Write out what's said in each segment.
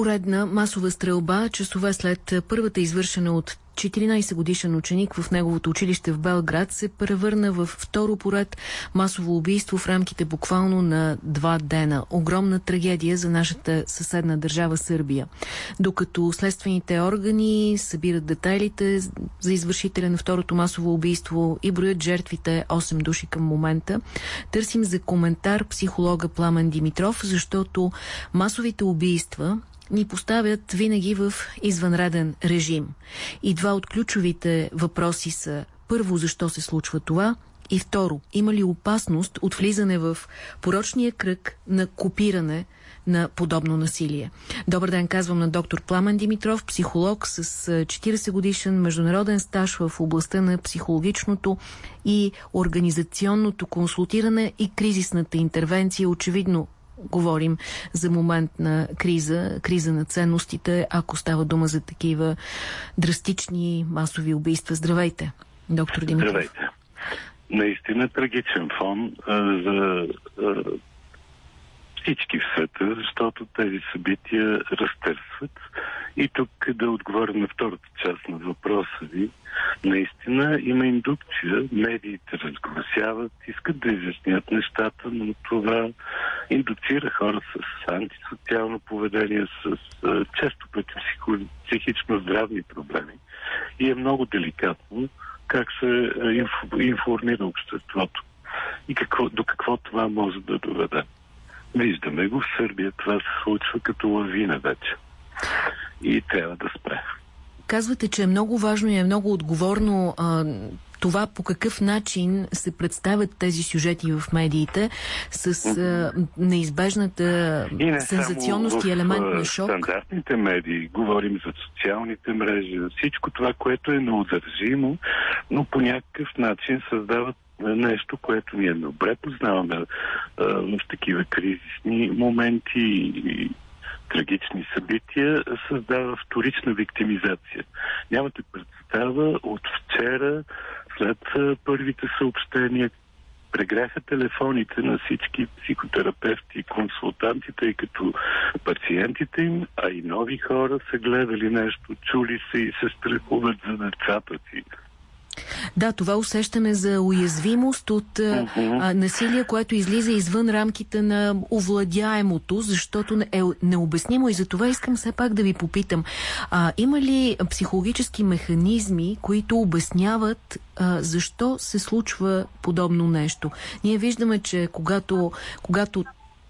Поредна масова стрелба, часове след първата извършена от 14 годишен ученик в неговото училище в Белград се превърна в второ поред масово убийство в рамките буквално на два дена. Огромна трагедия за нашата съседна държава Сърбия. Докато следствените органи събират детайлите за извършителя на второто масово убийство и броят жертвите 8 души към момента, търсим за коментар психолога Пламен Димитров, защото масовите убийства ни поставят винаги в извънреден режим. И два от ключовите въпроси са първо, защо се случва това и второ, има ли опасност от влизане в порочния кръг на копиране на подобно насилие. Добър ден, казвам на доктор Пламен Димитров, психолог с 40 годишен международен стаж в областта на психологичното и организационното консултиране и кризисната интервенция. Очевидно говорим за момент на криза, криза на ценностите, ако става дума за такива драстични масови убийства. Здравейте, доктор Димитров. Здравейте. Наистина трагичен фон а, за а, всички в света, защото тези събития разтърсват. И тук да отговоря на втората част на въпроса ви, наистина има индукция, медиите разгласяват, искат да изяснят нещата, но това индуцира хора с антисоциално поведение, с често пъти психично здравни проблеми. И е много деликатно как се информира обществото и какво, до какво това може да доведе. Виждаме го в Сърбия. Това се случва като лавина вече. И трябва да спре. Казвате, че е много важно и е много отговорно а, това по какъв начин се представят тези сюжети в медиите с а, неизбежната и не сензационност и елемент на шок. стандартните медии, говорим за социалните мрежи, за всичко това, което е неудържимо, но по някакъв начин създават нещо, което ние добре познаваме а, в такива кризисни моменти и трагични събития, създава вторична виктимизация. Нямате представа от вчера, след първите съобщения, прегряха телефоните на всички психотерапевти и консултанти, тъй като пациентите им, а и нови хора са гледали нещо, чули се и се страхуват за децата си. Да, това усещане за уязвимост от а, насилие, което излиза извън рамките на овладяемото, защото е необяснимо и за това искам все пак да ви попитам. А, има ли психологически механизми, които обясняват а, защо се случва подобно нещо? Ние виждаме, че когато, когато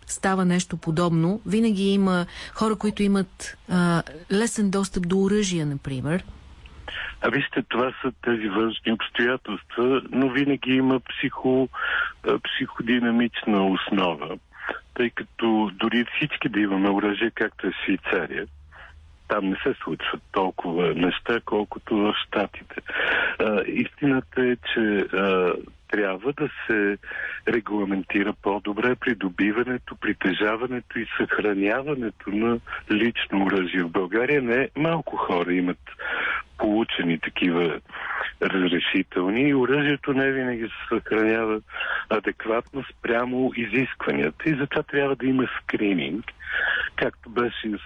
става нещо подобно, винаги има хора, които имат а, лесен достъп до оръжия, например, а вижте, това са тези външни обстоятелства, но винаги има психо, психодинамична основа, тъй като дори всички да имаме оръжие, както е Швейцария, там не се случват толкова неща, колкото в Штатите. А, истината е, че а, трябва да се регламентира по-добре придобиването, притежаването и съхраняването на лично оръжие. В България не малко хора имат получени такива разрешителни и оръжието не винаги се съхранява адекватно спрямо изискванията и затова трябва да има скрининг,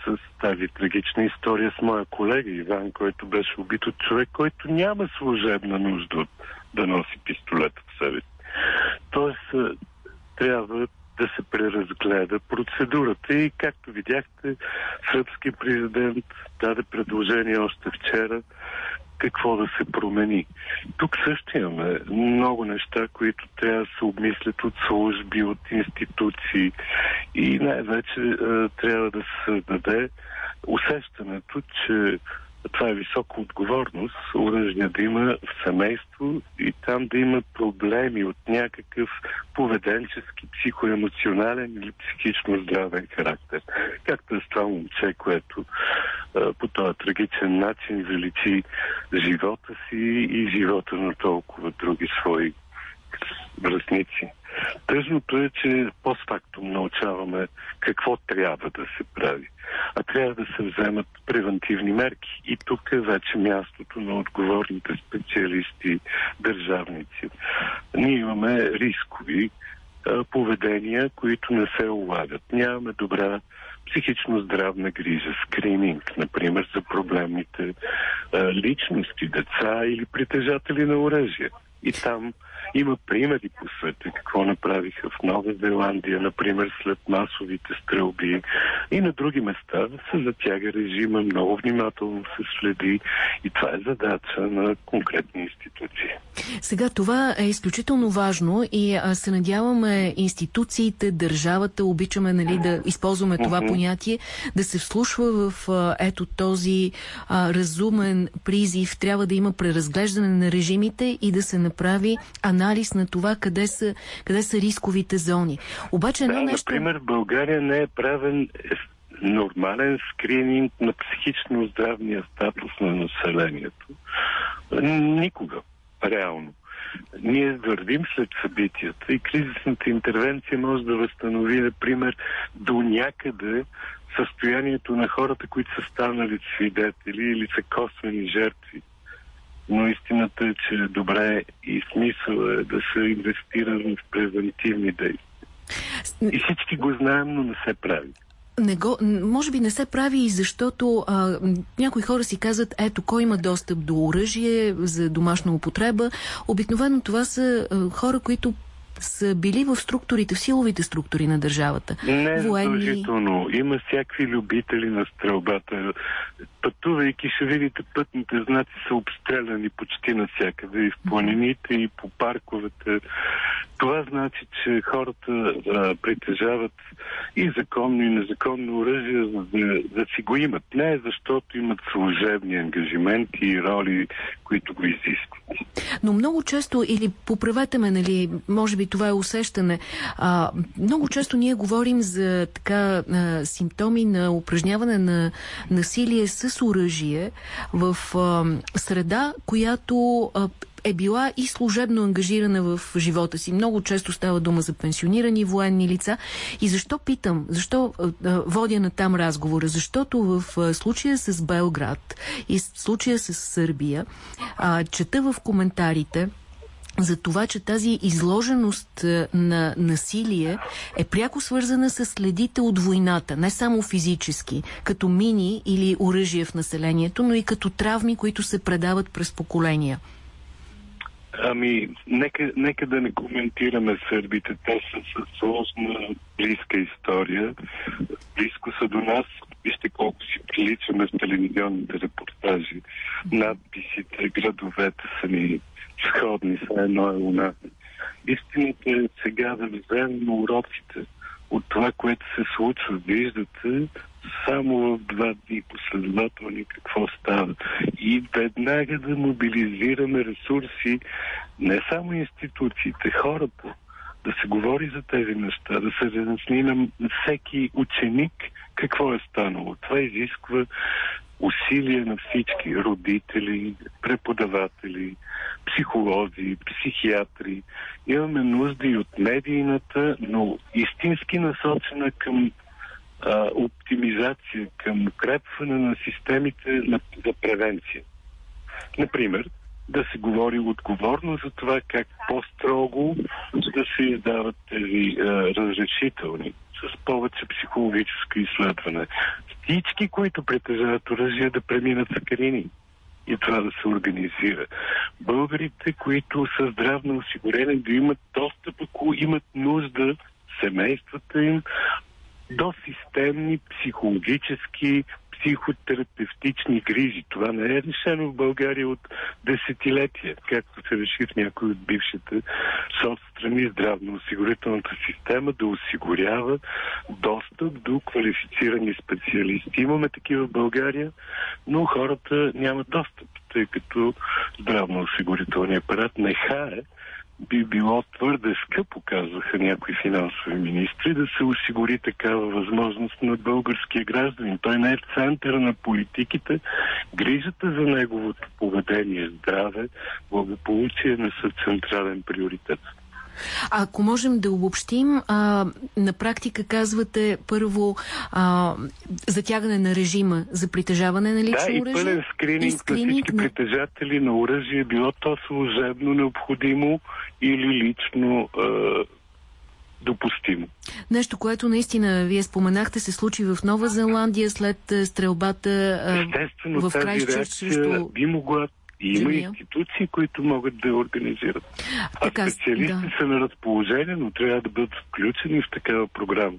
с тази трагична история с моя колега Иван, който беше убит от човек, който няма служебна нужда да носи пистолет в себе си. Тоест, трябва да се преразгледа процедурата и както видяхте, сръбски президент даде предложение още вчера какво да се промени. Тук също имаме много неща, които трябва да се обмислят от служби, от институции и най-вече трябва да се даде усещането, че това е висока отговорност, оръжния да има в семейство и там да има проблеми от някакъв поведенчески, психоемоционален или психично здравен характер. Както е с това момче, което по този трагичен начин заличи живота си и живота на толкова други свои връзници. Тъжното е, че постфактум научаваме какво трябва да се прави. А трябва да се вземат превентивни мерки. И тук е вече мястото на отговорните специалисти, държавници. Ние имаме рискови а, поведения, които не се улавят. Нямаме добра психично-здравна грижа, скрининг, например, за проблемните а, личности, деца или притежатели на оръжие. И там има примери по света, какво направиха в Нова Зеландия, например, след масовите стрелби и на други места се затяга режима, много внимателно се следи и това е задача на конкретни институции. Сега това е изключително важно и се надяваме институциите, държавата, обичаме нали, да използваме това понятие, да се вслушва в ето този а, разумен призив. Трябва да има преразглеждане на режимите и да се направи анализ на това къде са, къде са рисковите зони. Обаче едно да, нещо... Например, в България не е правен нормален скрининг на психично здравния статус на населението. Никога, реално. Ние вървим след събитията и кризисната интервенция може да възстанови, например, до някъде състоянието на хората, които са станали свидетели или са косвени жертви но истината е, че добре и смисъл е да се инвестира в превентивни действия. И всички го знаем, но не се прави. Не го, може би не се прави и защото а, някои хора си казват, ето, кой има достъп до оръжие за домашна употреба. Обикновено това са а, хора, които са били в структурите, в силовите структури на държавата. Не задължително. Има всякакви любители на стрелбата. Пътувайки ще видите пътните знаци са обстреляни почти навсякъде и в планините, и по парковете. Това значи, че хората а, притежават и законно, и незаконно оръжие, за да, да си го имат. Не защото имат служебни ангажименти и роли, които го изискват. Но много често, или поправете ме, нали, може би това е усещане, а, много често ние говорим за така а, симптоми на упражняване на насилие с оръжие в а, среда, която а, е била и служебно ангажирана в живота си. Много често става дума за пенсионирани военни лица. И защо питам? Защо водя на там разговора? Защото в случая с Белград и случая с Сърбия, чета в коментарите, за това, че тази изложеност на насилие е пряко свързана с следите от войната, не само физически, като мини или оръжие в населението, но и като травми, които се предават през поколения. Ами, нека, нека да не коментираме сърбите. Те са с сложна, близка история. Близко са до нас. Вижте колко си приличаме в телевизионните репортажи. Надписите, градовете са ни сходни, са едно е нас. Истината е сега да вземем уроците от това, което се случва. Виждате само в два дни последователни какво става. И веднага да мобилизираме ресурси, не само институциите, хората, да се говори за тези неща, да се разясни на всеки ученик какво е станало. Това изисква усилия на всички родители, преподаватели, психолози, психиатри. Имаме нужда и от медийната, но истински насочена към а, оптимизация, към укрепване на системите на, за превенция. Например, да се говори отговорно за това как по-строго да се издават тези а, разрешителни с повече психологическо изследване. Всички, които притежават оръжие, да преминат скрининг и това да се организира. Българите, които са здравно осигурени, да имат достъп, ако имат нужда, семействата им, до системни психологически психотерапевтични грижи. Това не е решено в България от десетилетия, както се реши в някои от бившите соцстрани здравно-осигурителната система да осигурява достъп до квалифицирани специалисти. Имаме такива в България, но хората нямат достъп, тъй като здравно-осигурителният апарат не хае би било твърде скъпо, казваха някои финансови министри, да се осигури такава възможност на българския гражданин. Той не е в центъра на политиките. Грижата за неговото поведение, здраве, благополучие не са централен приоритет. Ако можем да обобщим, а, на практика казвате първо а, затягане на режима за притежаване на лично да, оръжие. Да, и пълен скрининг, и скрининг на всички на... притежатели на оръжие, било то служебно необходимо или лично а, допустимо. Нещо, което наистина вие споменахте, се случи в Нова Зеландия след стрелбата Естествено, в Крайстчърч срещу... би могла и има институции, които могат да я организират. А така, специалисти да. са на разположение, но трябва да бъдат включени в такава програма.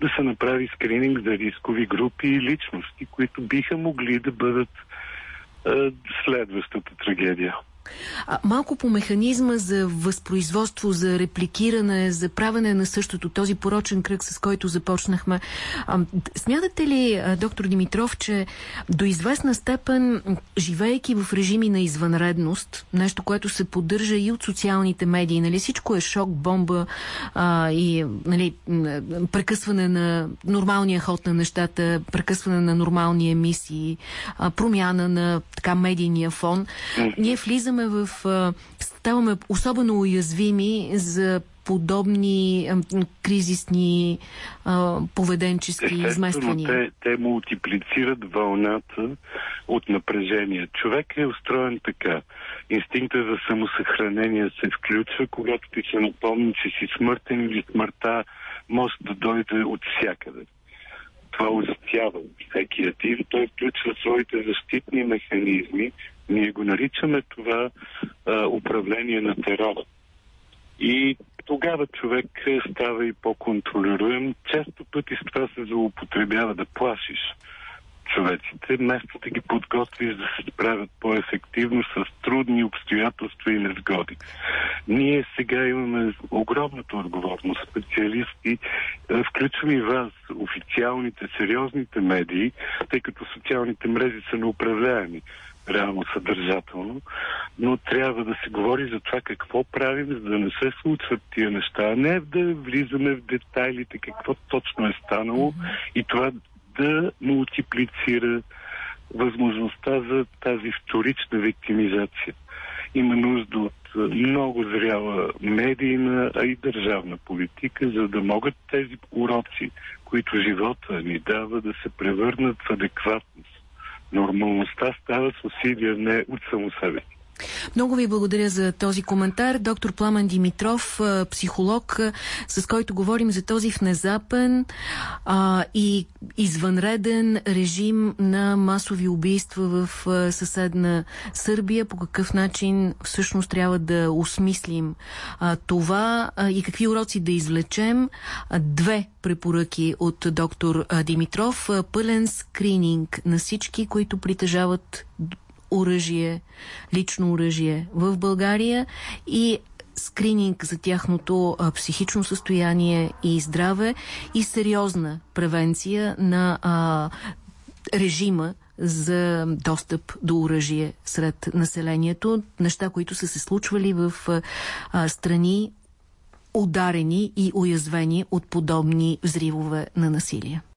Да се направи скрининг за рискови групи и личности, които биха могли да бъдат е, следващата трагедия. А, малко по механизма за възпроизводство, за репликиране, за правене на същото, този порочен кръг, с който започнахме. А, смятате ли, доктор Димитров, че до известна степен, живеейки в режими на извънредност, нещо, което се поддържа и от социалните медии, нали, всичко е шок, бомба а, и нали, прекъсване на нормалния ход на нещата, прекъсване на нормални емисии, а, промяна на така медийния фон, ние влизаме в... ставаме особено уязвими за подобни кризисни а, поведенчески измествания? Те, те мултиплицират вълната от напрежение. Човек е устроен така. Инстинктът за самосъхранение се включва, когато ти се напомни, че си смъртен или смъртта може да дойде от всякъде. Това означава всеки ти. Той включва своите защитни механизми, ние го наричаме това а, управление на терора. И тогава човек става и по-контролируем. Често пъти с това се злоупотребява да плашиш човеците, вместо да ги подготвиш да се справят по-ефективно с трудни обстоятелства и незгоди. Ние сега имаме огромната отговорност, специалисти, включвам и вас, официалните, сериозните медии, тъй като социалните мрежи са неуправляеми реално съдържателно, но трябва да се говори за това какво правим, за да не се случват тия неща, а не да влизаме в детайлите какво точно е станало и това да мултиплицира възможността за тази вторична виктимизация. Има нужда от много зряла медийна, а и държавна политика, за да могат тези уроци, които живота ни дава, да се превърнат в адекватност нормалността става с усилия, не от само себе си. Много ви благодаря за този коментар. Доктор Пламен Димитров, психолог, с който говорим за този внезапен а, и извънреден режим на масови убийства в съседна Сърбия. По какъв начин всъщност трябва да осмислим а, това а, и какви уроци да извлечем. А, две препоръки от доктор Димитров. Пълен скрининг на всички, които притежават оръжие, лично оръжие в България и скрининг за тяхното а, психично състояние и здраве и сериозна превенция на а, режима за достъп до оръжие сред населението. Неща, които са се случвали в а, страни ударени и уязвени от подобни взривове на насилие.